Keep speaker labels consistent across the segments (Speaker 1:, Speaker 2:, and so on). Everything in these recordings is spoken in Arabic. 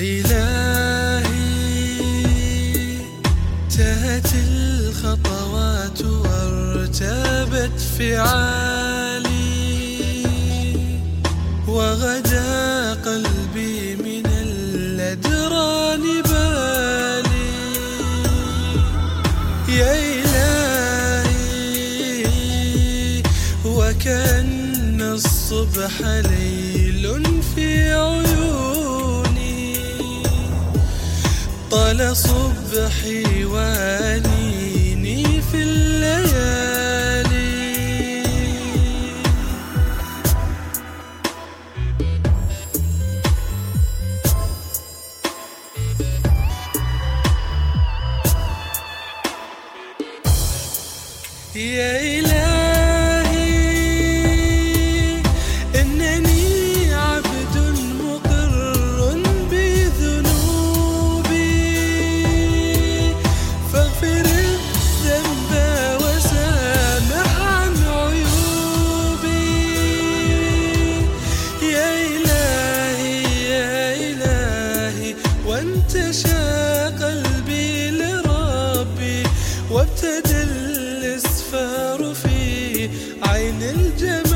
Speaker 1: إلهي تهت الخطوات وارتابت فعالي وغدا قلبي من الأدران بالي. يا إلهي وكأن الصبح ليل في عيوني. ولا صبحي وانيني في الليالي. يا إلهي الجميل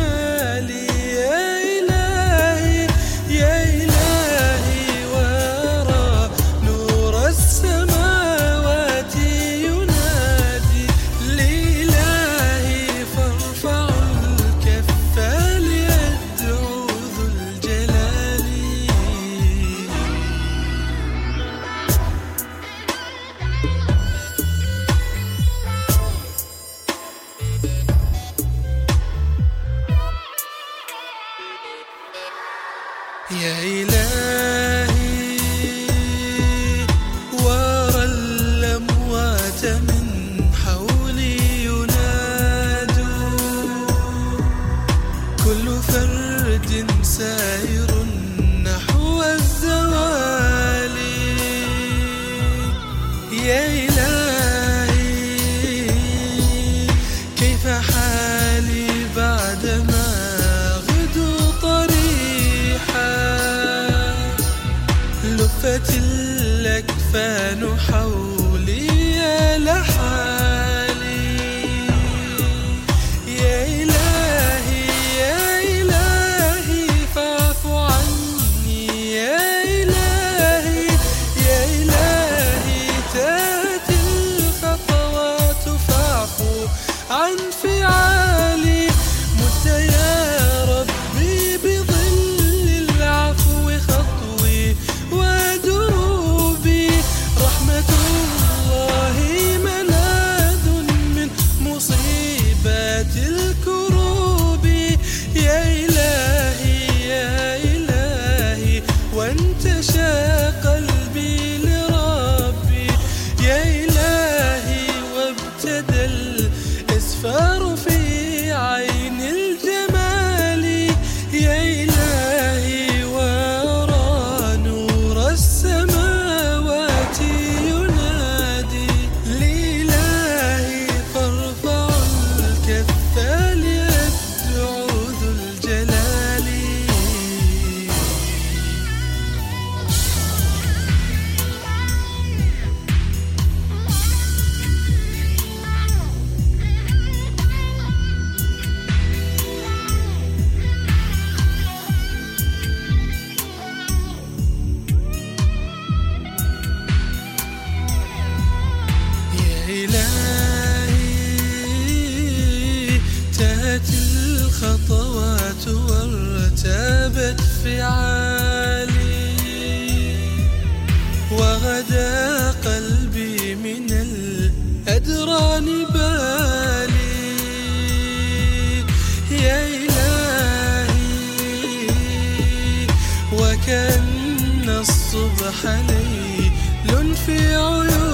Speaker 1: يا إلهي ورى الأموات من حولي ينادوا. كل فرد سائر نحو الزوال. يا إلهي قتلك فنحول. battlefield غدا قلبي من الأدران بالي. يا إلهي وكأن الصبح ليل في عيوني.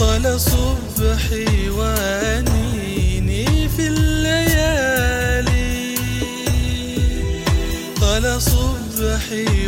Speaker 1: طال صبحي واني في الليالي. صبحي